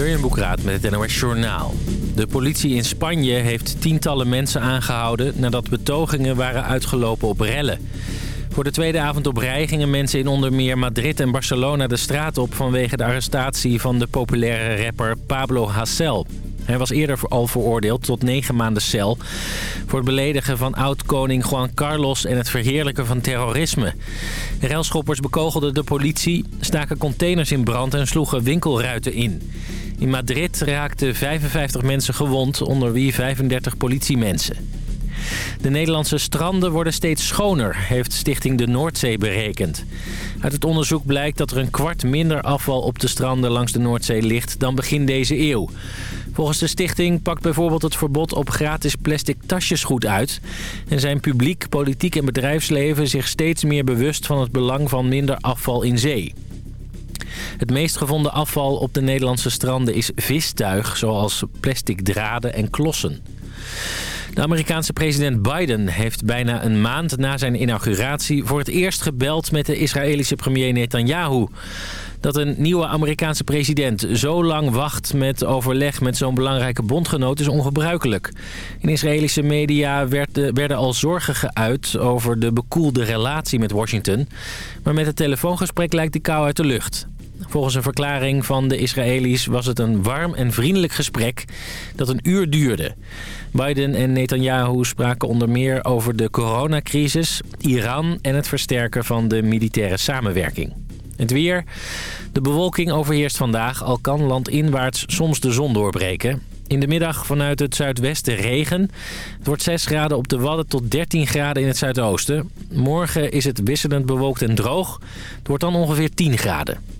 Jurjen met het NOS Journaal. De politie in Spanje heeft tientallen mensen aangehouden... nadat betogingen waren uitgelopen op rellen. Voor de tweede avond op rij gingen mensen in onder meer Madrid en Barcelona de straat op... vanwege de arrestatie van de populaire rapper Pablo Hasél. Hij was eerder al veroordeeld tot negen maanden cel... voor het beledigen van oud-koning Juan Carlos en het verheerlijken van terrorisme. De railschoppers bekogelden de politie, staken containers in brand en sloegen winkelruiten in. In Madrid raakten 55 mensen gewond, onder wie 35 politiemensen. De Nederlandse stranden worden steeds schoner, heeft Stichting de Noordzee berekend. Uit het onderzoek blijkt dat er een kwart minder afval op de stranden langs de Noordzee ligt dan begin deze eeuw. Volgens de stichting pakt bijvoorbeeld het verbod op gratis plastic tasjes goed uit... en zijn publiek, politiek en bedrijfsleven zich steeds meer bewust van het belang van minder afval in zee. Het meest gevonden afval op de Nederlandse stranden is vistuig, zoals plastic draden en klossen. De Amerikaanse president Biden heeft bijna een maand na zijn inauguratie... voor het eerst gebeld met de Israëlische premier Netanyahu. Dat een nieuwe Amerikaanse president zo lang wacht met overleg met zo'n belangrijke bondgenoot is ongebruikelijk. In Israëlische media werden al zorgen geuit over de bekoelde relatie met Washington. Maar met het telefoongesprek lijkt die kou uit de lucht. Volgens een verklaring van de Israëli's was het een warm en vriendelijk gesprek dat een uur duurde. Biden en Netanyahu spraken onder meer over de coronacrisis, Iran en het versterken van de militaire samenwerking. Het weer. De bewolking overheerst vandaag, al kan landinwaarts soms de zon doorbreken. In de middag vanuit het zuidwesten regen. Het wordt 6 graden op de Wadden tot 13 graden in het zuidoosten. Morgen is het wisselend bewolkt en droog. Het wordt dan ongeveer 10 graden.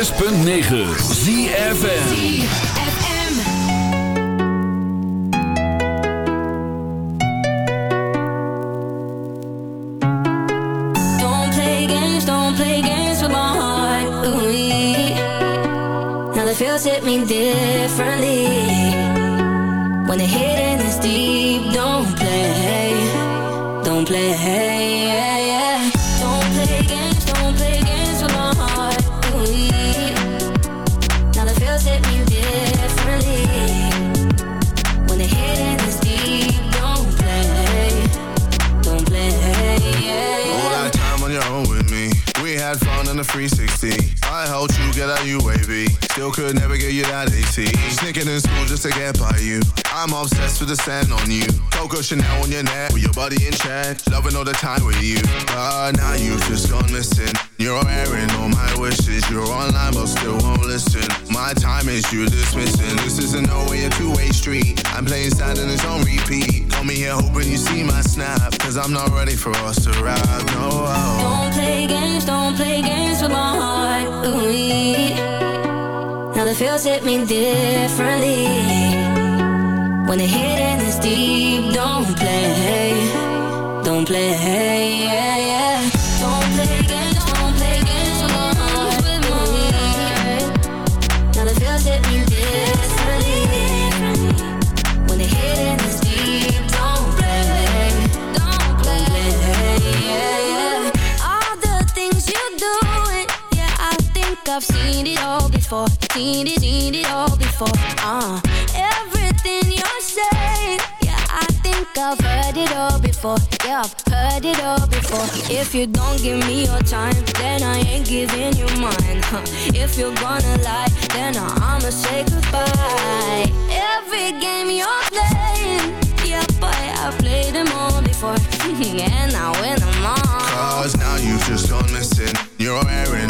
106.9 ZFN the scent on you. Coco Chanel on your neck, with your body in check. Loving all the time with you. But now you've just gone missing. You're airing all my wishes. You're online but still won't listen. My time is you dismissing. This isn't no way a two-way street. I'm playing sad and it's on repeat. Call me here hoping you see my snap. Cause I'm not ready for us to ride. No. Don't play games, don't play games with my heart. Ooh, now the feels hit me differently. When the hitting is deep, don't play, don't play, yeah, yeah. Don't play games, don't play games with with Now the feels hit me differently. When the hitting is deep, don't play, don't play, yeah, yeah. All the things you yeah, I think I've seen it all before Seen it, seen it all before. Uh, I've heard it all before. Yeah, I've heard it all before. If you don't give me your time, then I ain't giving you mine. Huh. If you're gonna lie, then I'ma say goodbye. Every game you're playing, yeah, boy, I've played them all before, and I win them all. Cause now you've just gone missing. You're airing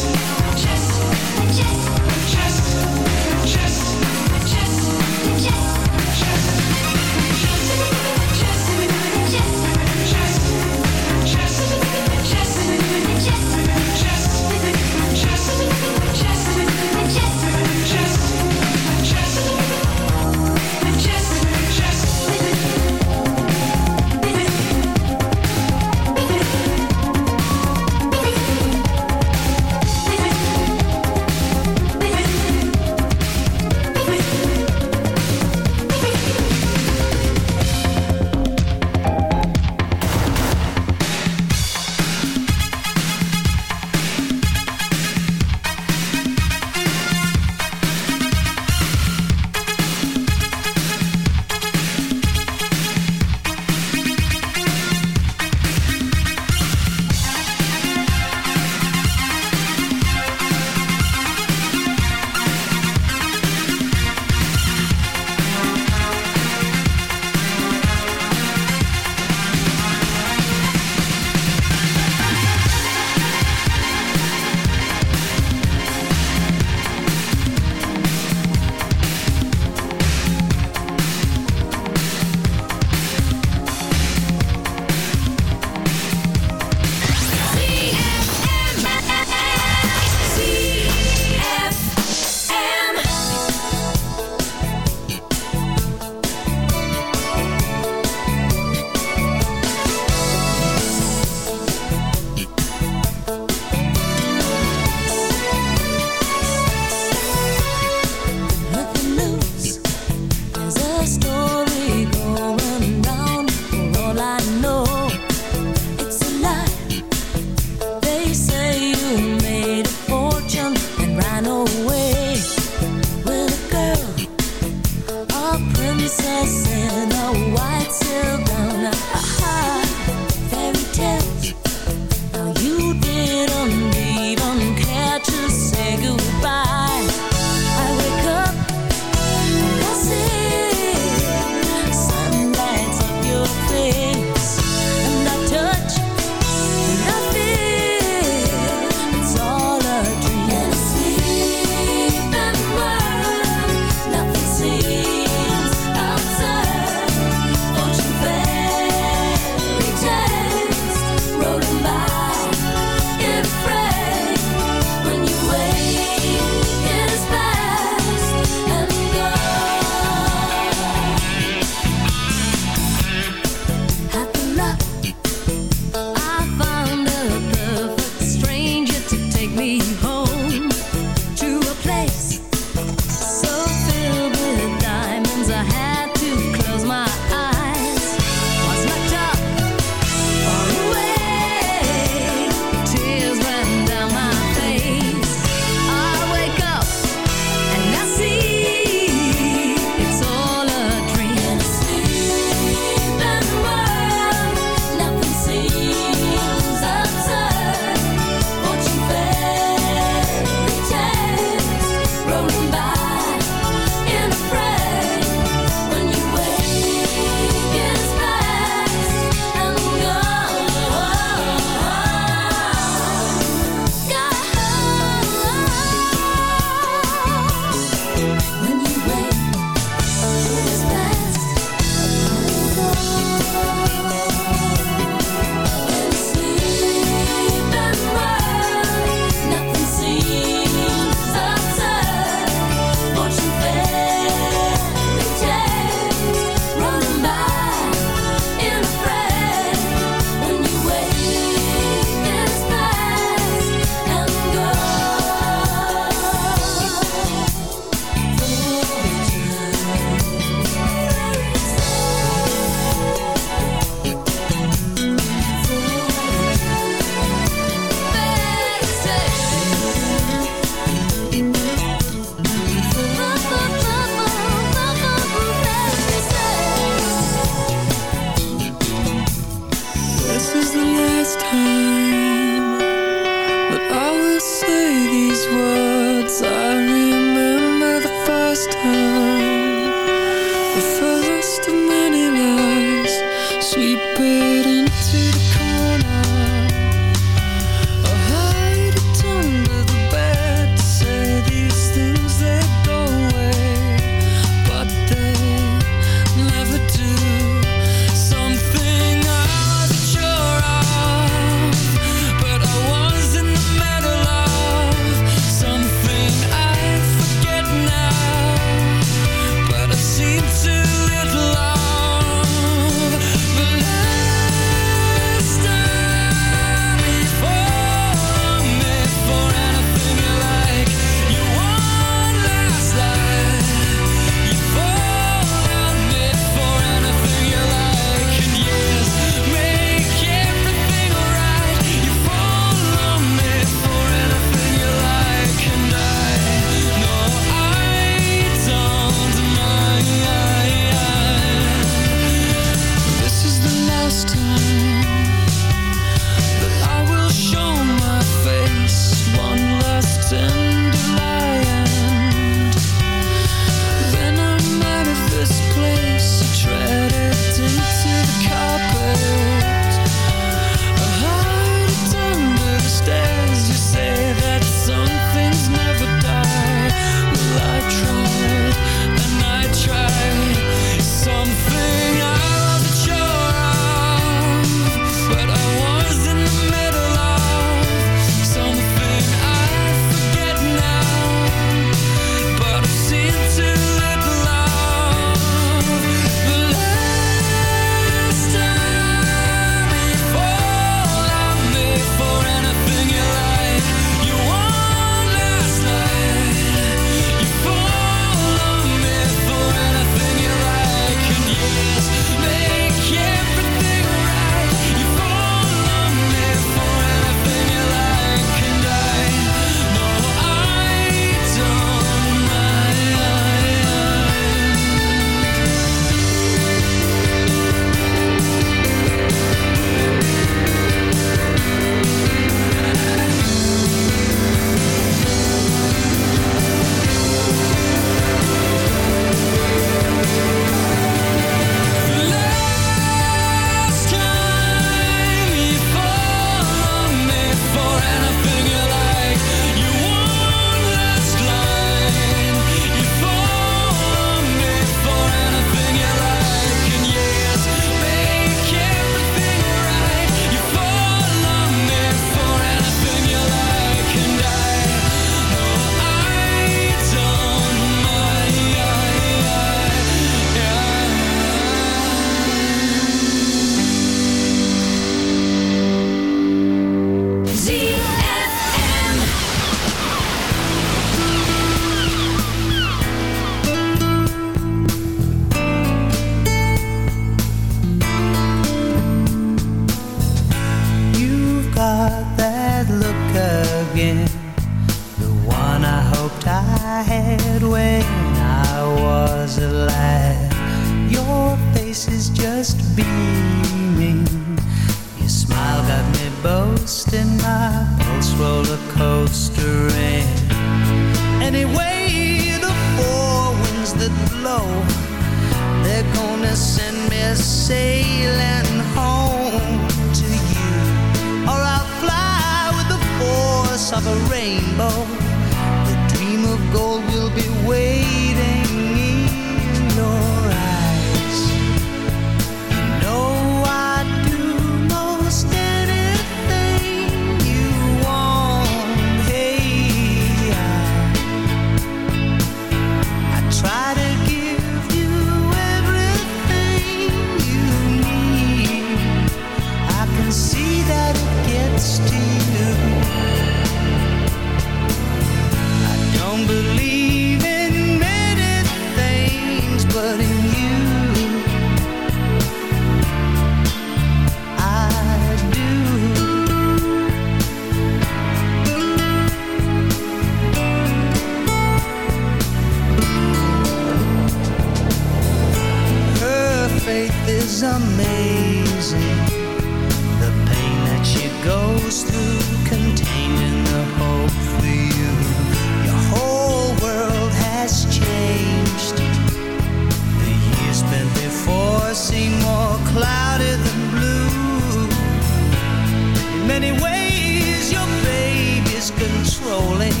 many ways your baby's controlling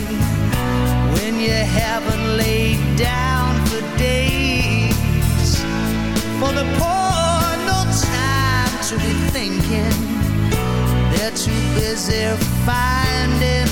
when you haven't laid down for days. For the poor, no time to be thinking. They're too busy finding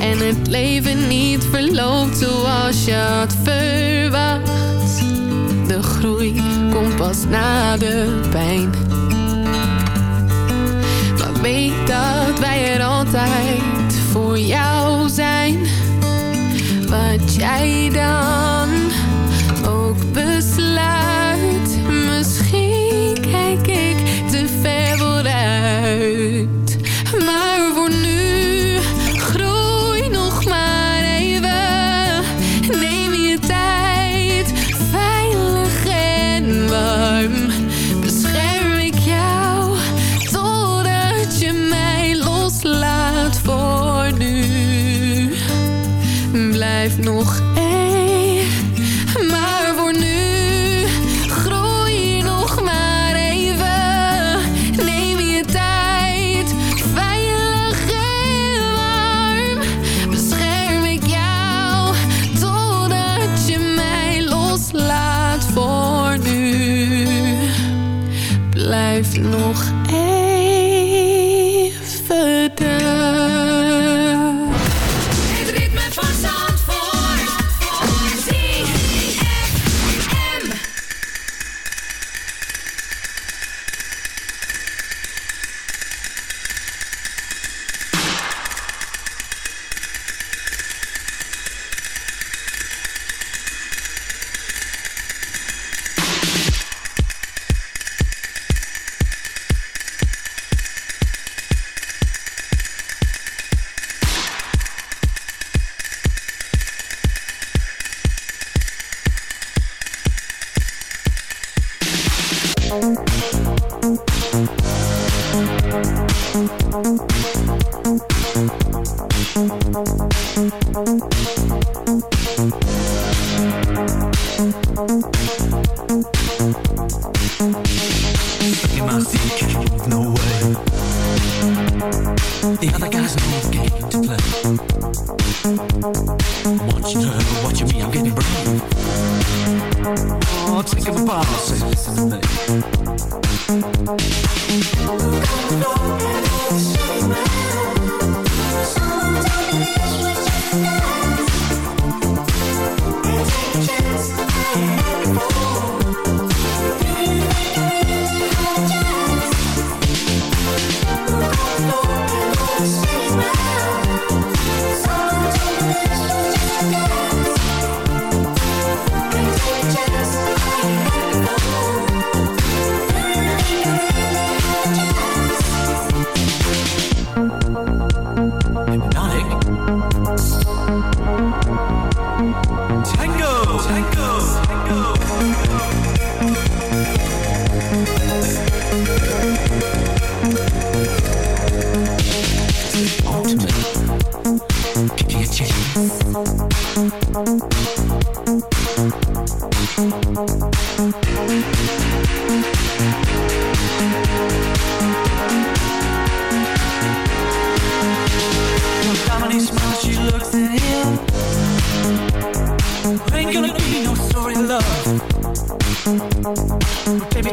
en het leven niet verloopt zoals je had verwacht. De groei komt pas na de pijn. Maar weet dat wij er altijd voor jou zijn. Wat jij dan The other guys know the game to play. Watch you, watching me, I'm getting brave. Oh, take him apart, say, listen to me. Hypnotic.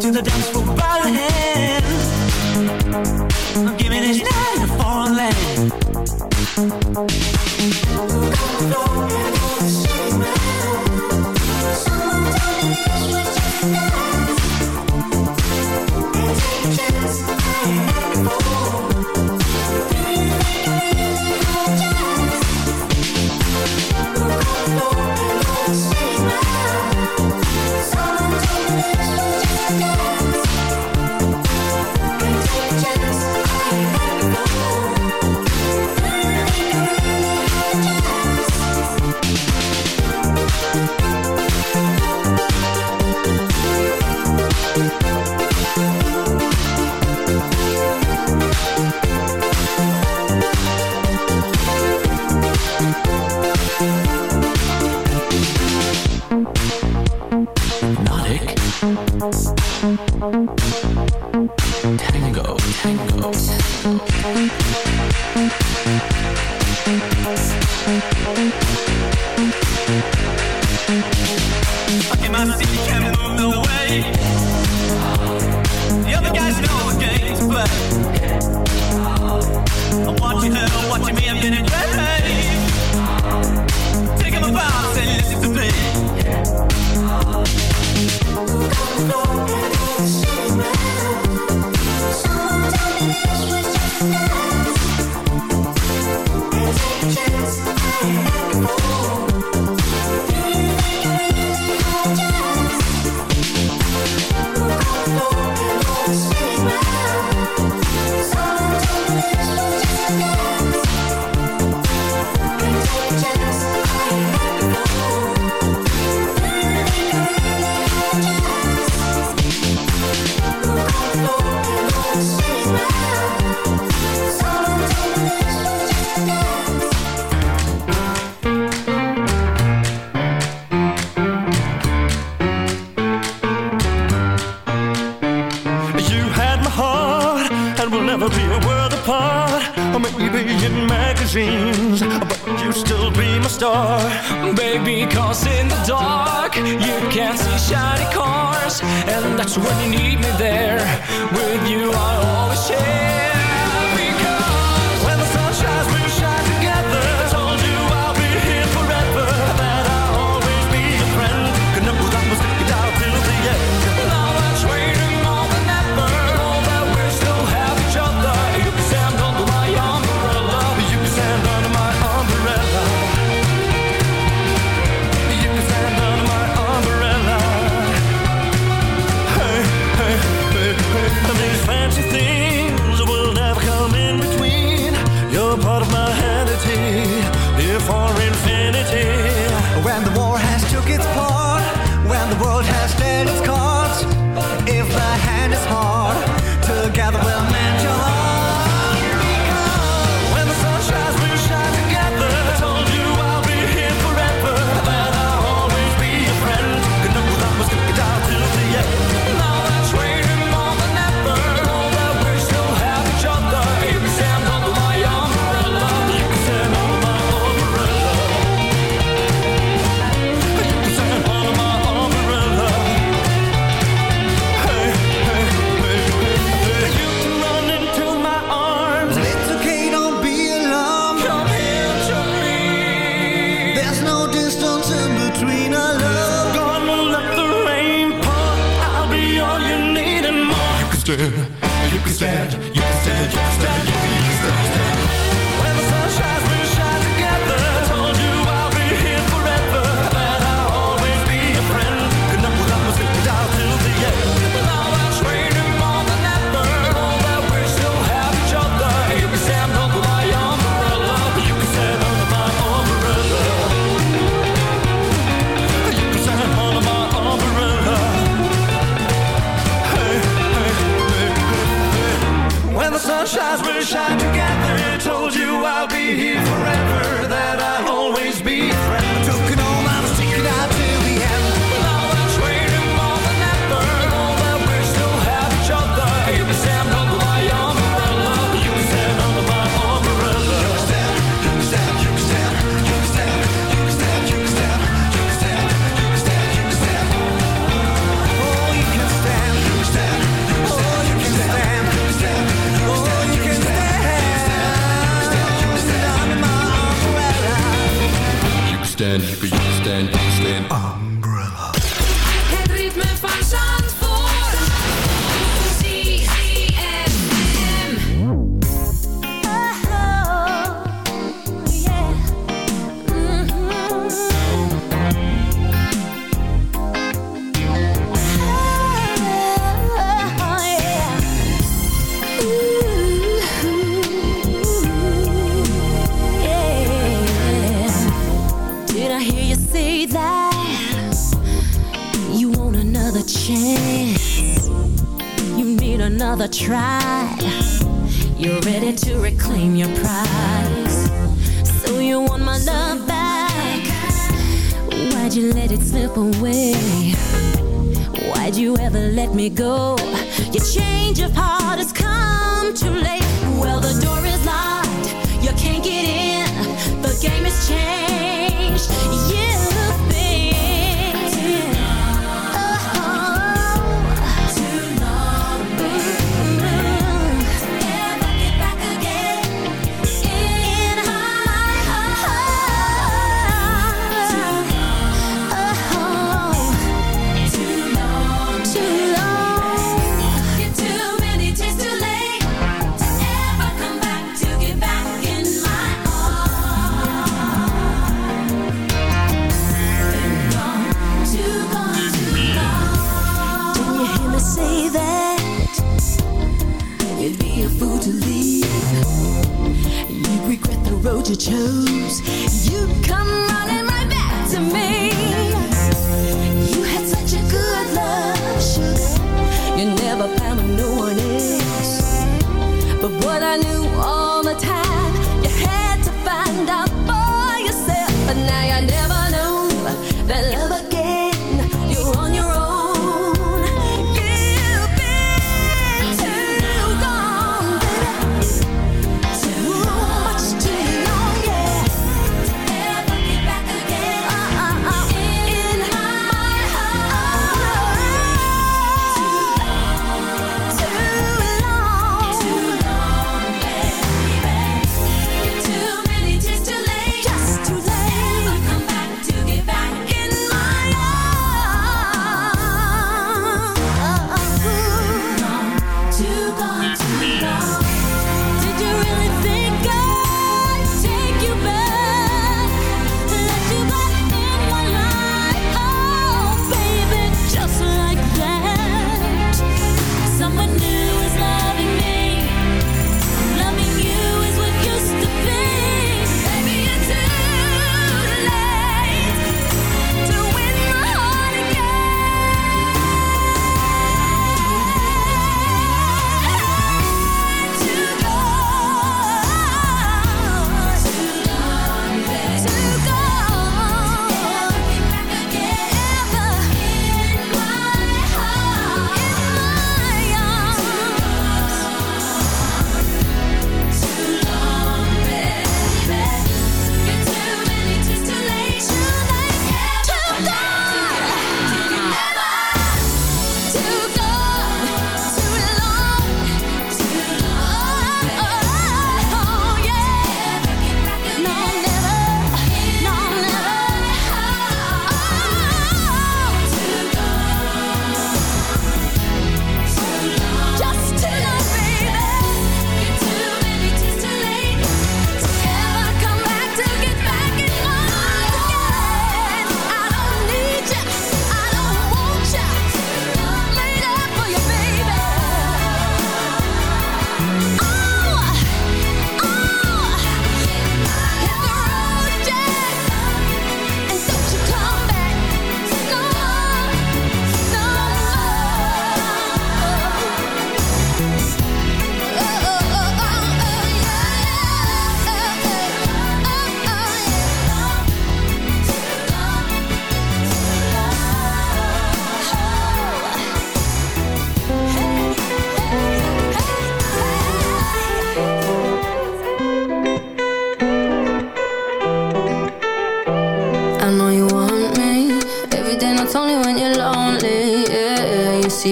To the dance floor Hypnotic. apart Or maybe in magazines But you still be my star. Baby, cause in the dark You can't see shiny cars And that's when you need me there. With you I'll always share.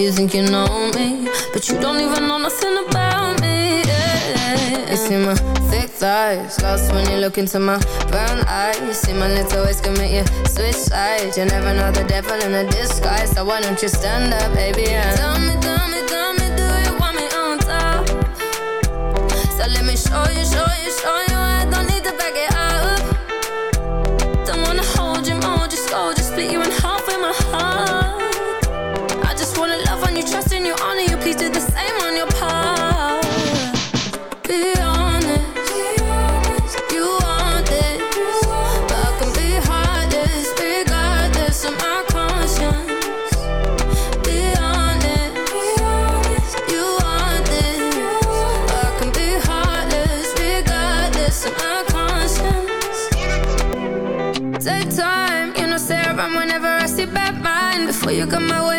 you think you know me, but you don't even know nothing about me. Yeah. You see my thick thighs, lost when you look into my brown eyes. You see my lips always commit you switch sides. You never know the devil in a disguise, so why don't you stand up, baby? Yeah. Tell me, tell me, tell me, do you want me on top? So let me show you, show you, show you. I don't need to back it up. Don't wanna hold you, mold you, scold you, split you in half. Do the same on your part. Be honest. you want this, but I can be heartless regardless of my conscience. Be honest. You want this, but I can be heartless regardless of my conscience. Take time. You know, Sarah. Whenever I see bad mind, before you got my way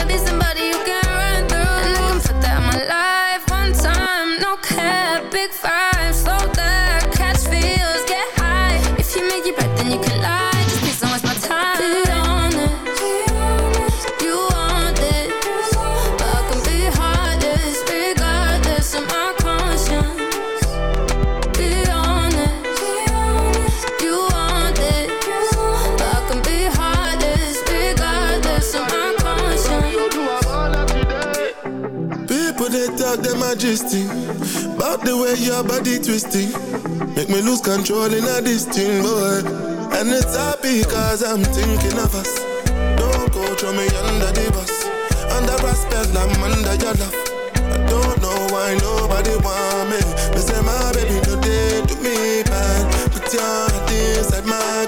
they talk them majesty. About the way your body twisting Make me lose control in a distinct boy. And it's happy cause I'm thinking of us. Don't go throw me under the bus. Under respect, I'm under your love. I don't know why nobody want me. They say my baby, no, they do me bad. Put your hand inside my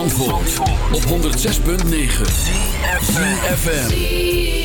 Op 106.9 FM.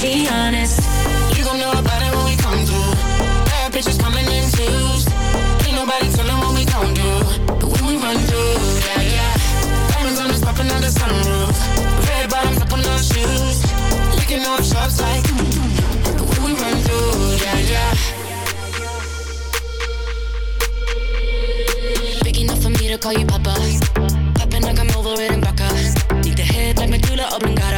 Like honest. You gon' know about it when we come through. Bad bitches coming in twos. Ain't nobody telling what we gon' do. But when we run through, yeah, yeah. Diamonds on us popping out the sunroof. Red bottoms up on our shoes. Licking off shots like. Mm, mm, mm. But when we run through, yeah, yeah. Big enough for me to call you Papa. Popping like I'm over it in Baca. Need the head like Medulla Oblongata.